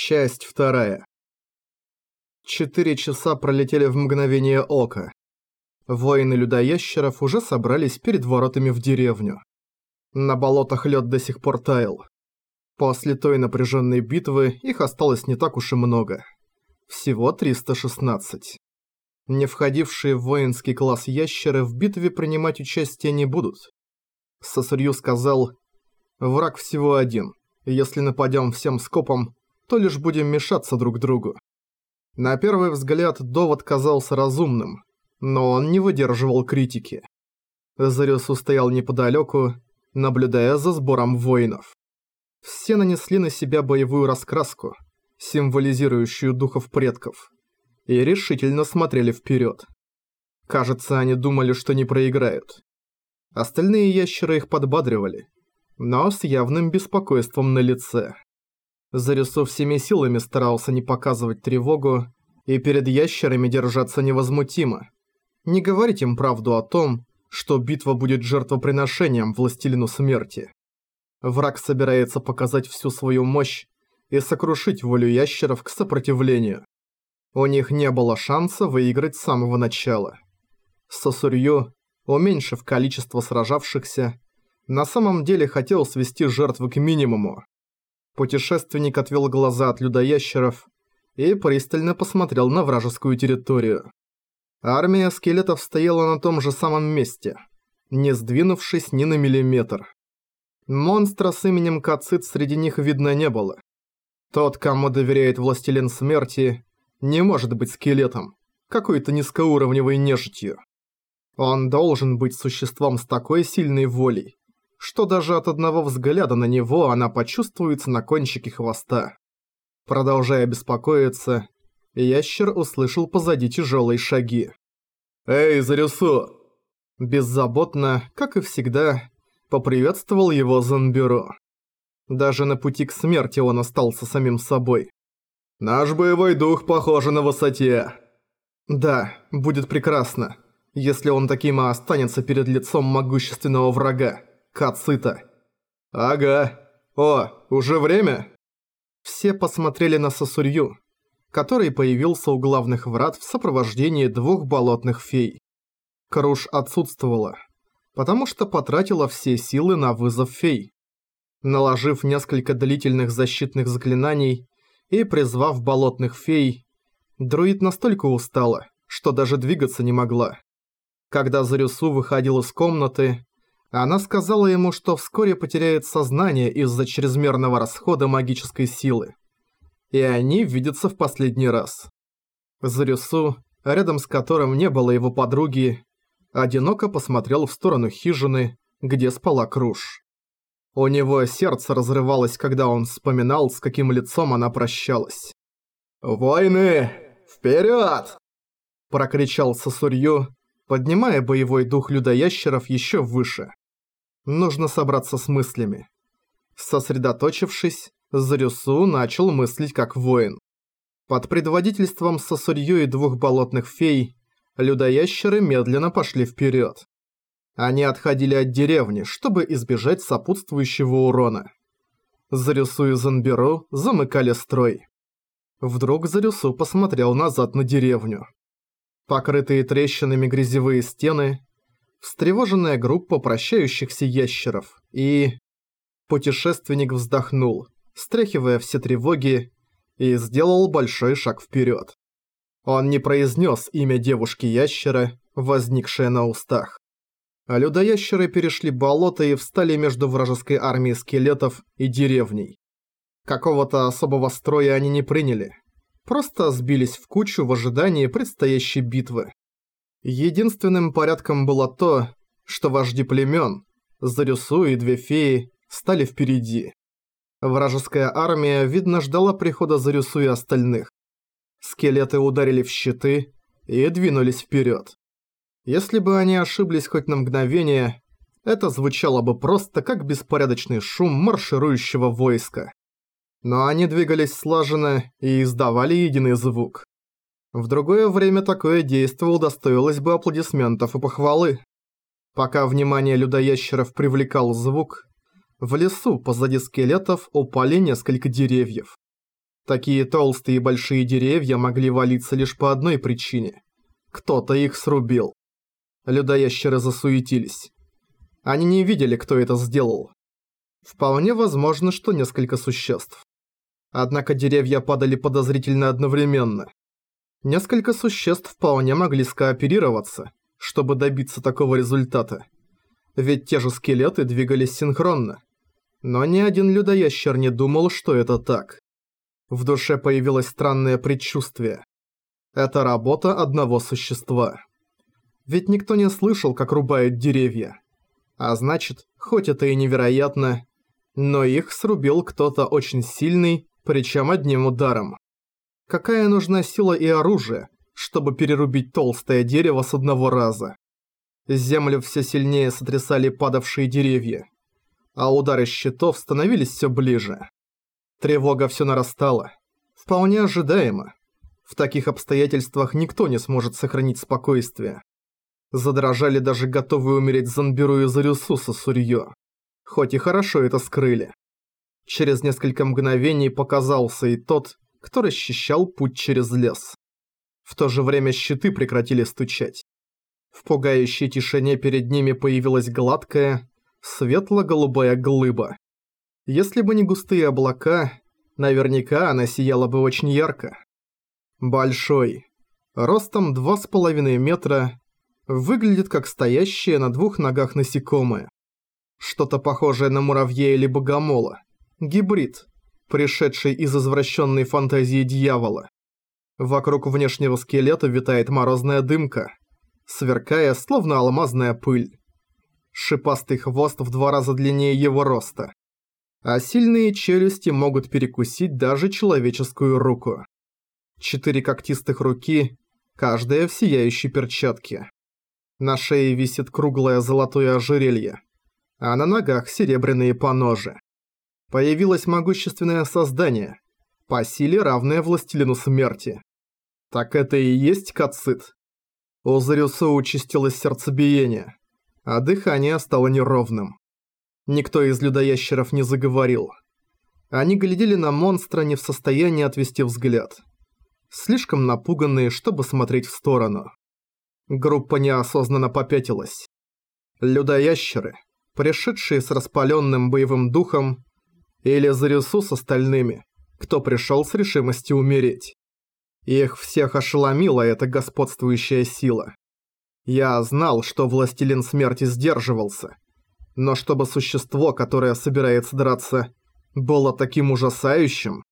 Часть вторая. Четыре часа пролетели в мгновение ока. Воины людоящеров уже собрались перед воротами в деревню. На болотах лед до сих пор таял. После той напряженной битвы их осталось не так уж и много. Всего 316. Не входившие в воинский класс ящеры в битве принимать участие не будут. Сосурью сказал, «Враг всего один. Если нападем всем скопом, то лишь будем мешаться друг другу. На первый взгляд довод казался разумным, но он не выдерживал критики. Зарюсу стоял неподалеку, наблюдая за сбором воинов. Все нанесли на себя боевую раскраску, символизирующую духов предков, и решительно смотрели вперед. Кажется, они думали, что не проиграют. Остальные ящеры их подбадривали, но с явным беспокойством на лице. Зарису всеми силами старался не показывать тревогу и перед ящерами держаться невозмутимо. Не говорить им правду о том, что битва будет жертвоприношением властелину смерти. Враг собирается показать всю свою мощь и сокрушить волю ящеров к сопротивлению. У них не было шанса выиграть с самого начала. Сосурью, уменьшив количество сражавшихся, на самом деле хотел свести жертвы к минимуму. Путешественник отвел глаза от людоящеров и пристально посмотрел на вражескую территорию. Армия скелетов стояла на том же самом месте, не сдвинувшись ни на миллиметр. Монстра с именем Кацит среди них видно не было. Тот, кому доверяет Властелин Смерти, не может быть скелетом, какой-то низкоуровневой нежитью. Он должен быть существом с такой сильной волей, что даже от одного взгляда на него она почувствуется на кончике хвоста. Продолжая беспокоиться, ящер услышал позади тяжелые шаги. «Эй, Зарюсу!» Беззаботно, как и всегда, поприветствовал его Занбюро. Даже на пути к смерти он остался самим собой. «Наш боевой дух похож на высоте!» «Да, будет прекрасно, если он таким и останется перед лицом могущественного врага. Кацита. «Ага. О, уже время?» Все посмотрели на Сосурью, который появился у главных врат в сопровождении двух болотных фей. Круш отсутствовала, потому что потратила все силы на вызов фей. Наложив несколько длительных защитных заклинаний и призвав болотных фей, друид настолько устала, что даже двигаться не могла. Когда Зарюсу выходил из комнаты, она сказала ему, что вскоре потеряет сознание из-за чрезмерного расхода магической силы. И они видятся в последний раз. Зарюсу, рядом с которым не было его подруги, одиноко посмотрел в сторону хижины, где спала Круш. У него сердце разрывалось, когда он вспоминал, с каким лицом она прощалась. «Войны! Вперед!» Прокричал Сосурью, поднимая боевой дух людоящеров еще выше. Нужно собраться с мыслями. Сосредоточившись, Зарюсу начал мыслить как воин. Под предводительством Сосурью и двух болотных фей, людоящеры медленно пошли вперед. Они отходили от деревни, чтобы избежать сопутствующего урона. Зарюсу и Занберу замыкали строй. Вдруг Зарюсу посмотрел назад на деревню. Покрытые трещинами грязевые стены, встревоженная группа прощающихся ящеров и... Путешественник вздохнул, стряхивая все тревоги, и сделал большой шаг вперед. Он не произнес имя девушки-ящера, возникшее на устах. А людоящеры перешли болото и встали между вражеской армией скелетов и деревней. Какого-то особого строя они не приняли. Просто сбились в кучу в ожидании предстоящей битвы. Единственным порядком было то, что вожди племен, Зарюсу и две феи, стали впереди. Вражеская армия, видно, ждала прихода Зарюсу и остальных. Скелеты ударили в щиты и двинулись вперед. Если бы они ошиблись хоть на мгновение, это звучало бы просто как беспорядочный шум марширующего войска. Но они двигались слаженно и издавали единый звук. В другое время такое действие удостоилось бы аплодисментов и похвалы. Пока внимание людоящеров привлекал звук, в лесу позади скелетов упали несколько деревьев. Такие толстые и большие деревья могли валиться лишь по одной причине. Кто-то их срубил. Людоящеры засуетились. Они не видели, кто это сделал. Вполне возможно, что несколько существ. Однако деревья падали подозрительно одновременно. Несколько существ вполне могли скооперироваться, чтобы добиться такого результата. Ведь те же скелеты двигались синхронно. Но ни один людоящер не думал, что это так. В душе появилось странное предчувствие. Это работа одного существа. Ведь никто не слышал, как рубают деревья. А значит, хоть это и невероятно, но их срубил кто-то очень сильный, причем одним ударом. Какая нужна сила и оружие, чтобы перерубить толстое дерево с одного раза? Землю все сильнее сотрясали падавшие деревья, а удары щитов становились все ближе. Тревога все нарастала. Вполне ожидаемо. В таких обстоятельствах никто не сможет сохранить спокойствие. Задрожали даже готовые умереть Занбиру и Зарюсу со Сурьё. Хоть и хорошо это скрыли. Через несколько мгновений показался и тот, кто расчищал путь через лес. В то же время щиты прекратили стучать. В пугающей тишине перед ними появилась гладкая, светло-голубая глыба. Если бы не густые облака, наверняка она сияла бы очень ярко. Большой, ростом 2,5 метра, выглядит как стоящее на двух ногах насекомое. Что-то похожее на муравья или богомола. Гибрид, пришедший из извращенной фантазии дьявола. Вокруг внешнего скелета витает морозная дымка, сверкая, словно алмазная пыль. Шипастый хвост в два раза длиннее его роста. А сильные челюсти могут перекусить даже человеческую руку. Четыре когтистых руки, каждая в сияющей перчатке. На шее висит круглое золотое ожерелье, а на ногах серебряные поножи. Появилось могущественное создание, по силе равное властелину смерти. Так это и есть Кацит. У Зарюсо участилось сердцебиение, а дыхание стало неровным. Никто из людоящеров не заговорил. Они глядели на монстра не в состоянии отвести взгляд. Слишком напуганные, чтобы смотреть в сторону. Группа неосознанно попятилась. Людоящеры, пришедшие с распаленным боевым духом, или Зарюсу с остальными, кто пришел с решимостью умереть. Их всех ошеломила эта господствующая сила. Я знал, что Властелин Смерти сдерживался, но чтобы существо, которое собирается драться, было таким ужасающим,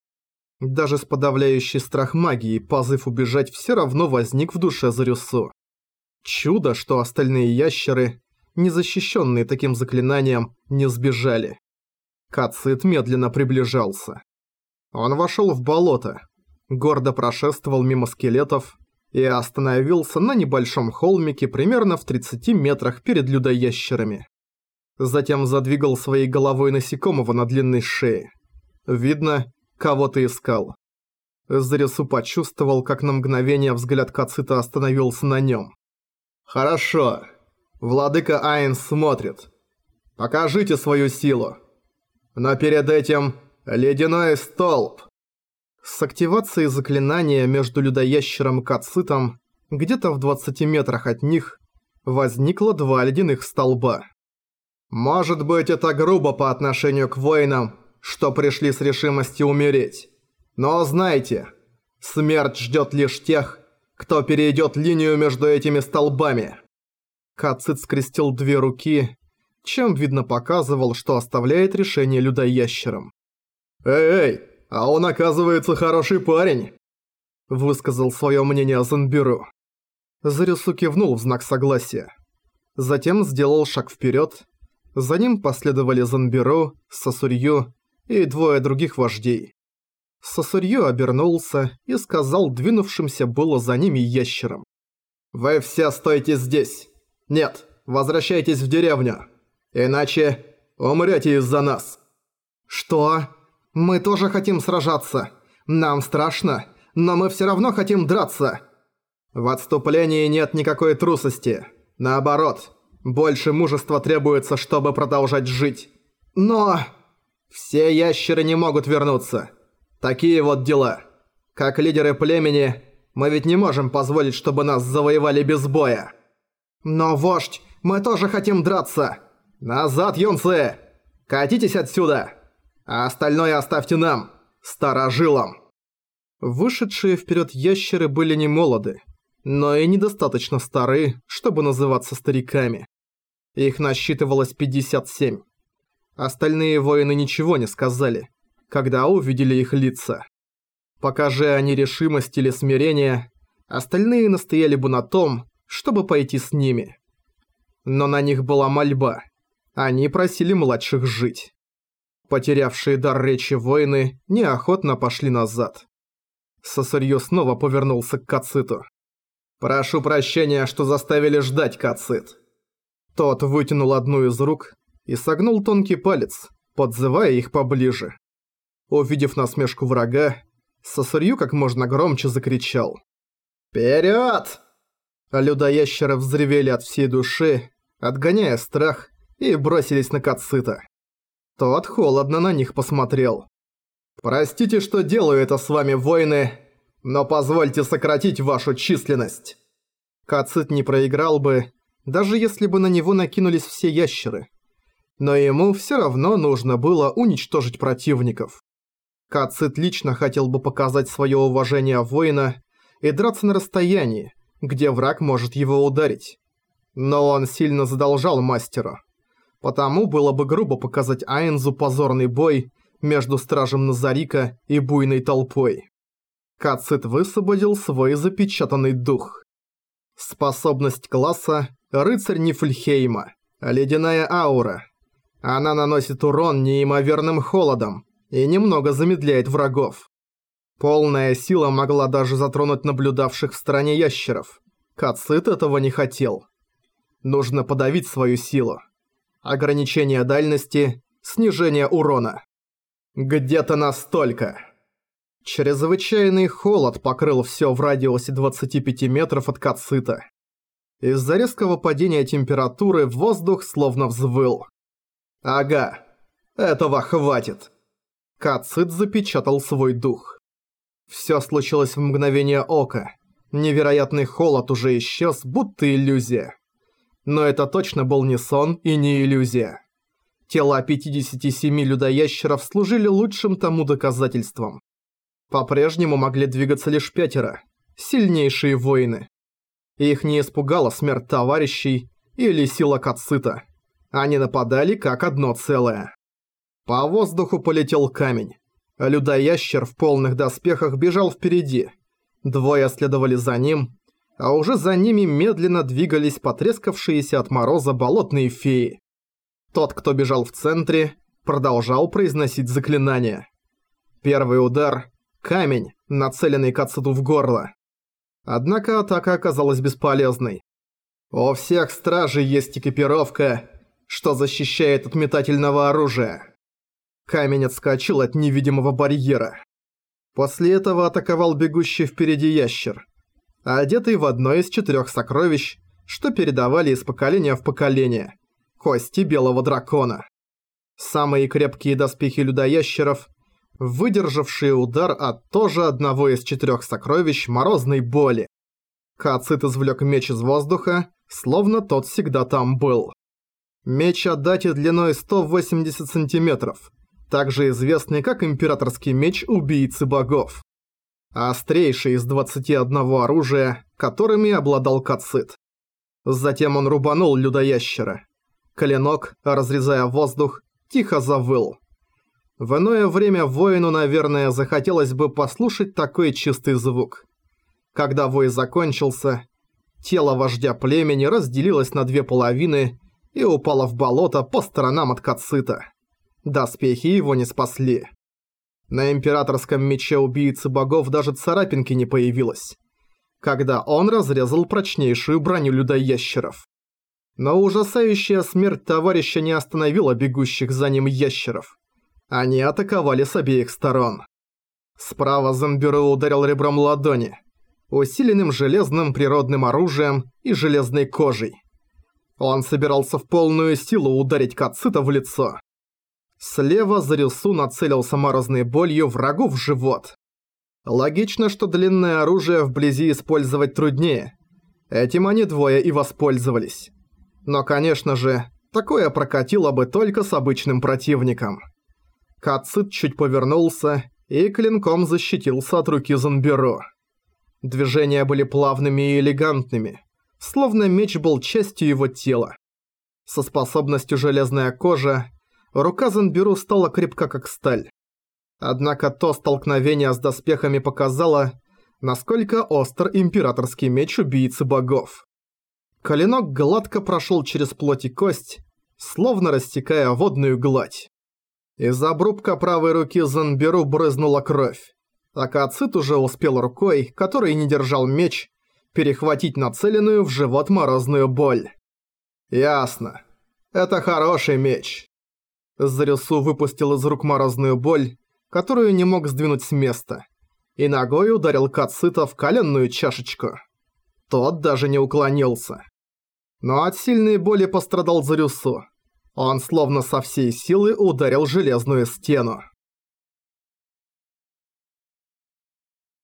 даже с подавляющей страх магии позыв убежать все равно возник в душе Зарюсу. Чудо, что остальные ящеры, не защищенные таким заклинанием, не сбежали. Кацит медленно приближался. Он вошел в болото, гордо прошествовал мимо скелетов и остановился на небольшом холмике примерно в 30 метрах перед людоящерами. Затем задвигал своей головой насекомого на длинной шее. Видно, кого-то искал. Зарису почувствовал, как на мгновение взгляд Кацита остановился на нем. «Хорошо. Владыка Айн смотрит. Покажите свою силу. Но перед этим ледяной столб». С активацией заклинания между людоящером и кацитом, где-то в 20 метрах от них, возникло два ледяных столба. Может быть это грубо по отношению к воинам, что пришли с решимостью умереть. Но знайте, смерть ждет лишь тех, кто перейдет линию между этими столбами. Кацит скрестил две руки, чем видно показывал, что оставляет решение людоящерам. «Эй-эй!» а он оказывается хороший парень», – высказал свое мнение Занберу. Зарюсу кивнул в знак согласия. Затем сделал шаг вперед. За ним последовали Занберу, Сосурью и двое других вождей. Сосурью обернулся и сказал двинувшимся было за ними ящерам. «Вы все стойте здесь! Нет, возвращайтесь в деревню! Иначе умрете из-за нас!» «Что?» Мы тоже хотим сражаться. Нам страшно, но мы все равно хотим драться. В отступлении нет никакой трусости. Наоборот, больше мужества требуется, чтобы продолжать жить. Но... Все ящеры не могут вернуться. Такие вот дела. Как лидеры племени, мы ведь не можем позволить, чтобы нас завоевали без боя. Но, вождь, мы тоже хотим драться. Назад, юнцы! Катитесь отсюда! А остальное оставьте нам, старожилам. Вышедшие вперед ящеры были не молоды, но и недостаточно стары, чтобы называться стариками. Их насчитывалось 57. Остальные воины ничего не сказали, когда увидели их лица. Покажи они решимость или смирение, остальные настояли бы на том, чтобы пойти с ними. Но на них была мольба. Они просили младших жить. Потерявшие дар речи воины неохотно пошли назад. Сосырьё снова повернулся к Кациту. «Прошу прощения, что заставили ждать, Кацит». Тот вытянул одну из рук и согнул тонкий палец, подзывая их поближе. Увидев насмешку врага, Сосырью как можно громче закричал. «Вперёд!» Людоящеры взревели от всей души, отгоняя страх, и бросились на Кацита. Тот холодно на них посмотрел. «Простите, что делаю это с вами, воины, но позвольте сократить вашу численность». Кацит не проиграл бы, даже если бы на него накинулись все ящеры но ему все равно нужно было уничтожить противников. Кацит лично хотел бы показать свое уважение воина и драться на расстоянии, где враг может его ударить. Но он сильно задолжал мастеру. Потому было бы грубо показать Айнзу позорный бой между Стражем Назарика и буйной толпой. Кацит высвободил свой запечатанный дух. Способность класса «Рыцарь Нифльхейма», ледяная аура, она наносит урон неимоверным холодом и немного замедляет врагов. Полная сила могла даже затронуть наблюдавших в стороне ящеров. Кацит этого не хотел. Нужно подавить свою силу. Ограничение дальности, снижение урона. Где-то настолько. Чрезвычайный холод покрыл все в радиусе 25 метров от Кацита. Из-за резкого падения температуры воздух словно взвыл. «Ага, этого хватит!» Кацит запечатал свой дух. Все случилось в мгновение ока. Невероятный холод уже исчез, будто иллюзия. Но это точно был не сон и не иллюзия. Тела 57 людоящеров служили лучшим тому доказательством. По-прежнему могли двигаться лишь пятеро. Сильнейшие воины. Их не испугала смерть товарищей или сила Кацита. Они нападали как одно целое. По воздуху полетел камень. Людоящер в полных доспехах бежал впереди. Двое следовали за ним, а уже за ними медленно двигались потрескавшиеся от мороза болотные феи. Тот, кто бежал в центре, продолжал произносить заклинания. Первый удар – камень, нацеленный Кацуду в горло. Однако атака оказалась бесполезной. У всех стражей есть экипировка, что защищает от метательного оружия. Камень отскочил от невидимого барьера. После этого атаковал бегущий впереди ящер, одетый в одно из четырех сокровищ, что передавали из поколения в поколение – кости белого дракона. Самые крепкие доспехи людоящеров, выдержавшие удар от тоже одного из четырех сокровищ морозной боли. Кацит извлек меч из воздуха, словно тот всегда там был. Меч Адати длиной 180 сантиметров, также известный как императорский меч убийцы богов. Острейший из 21 оружия, которыми обладал Кацит. Затем он рубанул людоящера. Клинок, разрезая воздух, тихо завыл. В иное время воину, наверное, захотелось бы послушать такой чистый звук. Когда вой закончился, тело вождя племени разделилось на две половины и упала в болото по сторонам от Кацита. Доспехи его не спасли. На императорском мече убийцы богов даже царапинки не появилось, когда он разрезал прочнейшую броню людоящеров. Но ужасающая смерть товарища не остановила бегущих за ним ящеров. Они атаковали с обеих сторон. Справа Зомбюро ударил ребром ладони, усиленным железным природным оружием и железной кожей. Он собирался в полную силу ударить Кацита в лицо. Слева Зарюсу нацелился морозной болью врагу в живот. Логично, что длинное оружие вблизи использовать труднее. Этим они двое и воспользовались. Но, конечно же, такое прокатило бы только с обычным противником. Кацит чуть повернулся и клинком защитился от руки Занберу. Движения были плавными и элегантными, словно меч был частью его тела. Со способностью железная кожа, рука Занберу стала крепка как сталь. Однако то столкновение с доспехами показало, насколько остр императорский меч убийцы богов. Клинок гладко прошел через плоть и кость, словно растекая водную гладь. Из обрубка правой руки Занберу брызнула кровь. Акацит уже успел рукой, который не держал меч, перехватить нацеленную в живот морозную боль. «Ясно. Это хороший меч». Зарюсу выпустил из рук морозную боль, которую не мог сдвинуть с места, и ногой ударил Кацита в коленную чашечку. Тот даже не уклонился. Но от сильной боли пострадал Зарюсу. Он словно со всей силы ударил железную стену.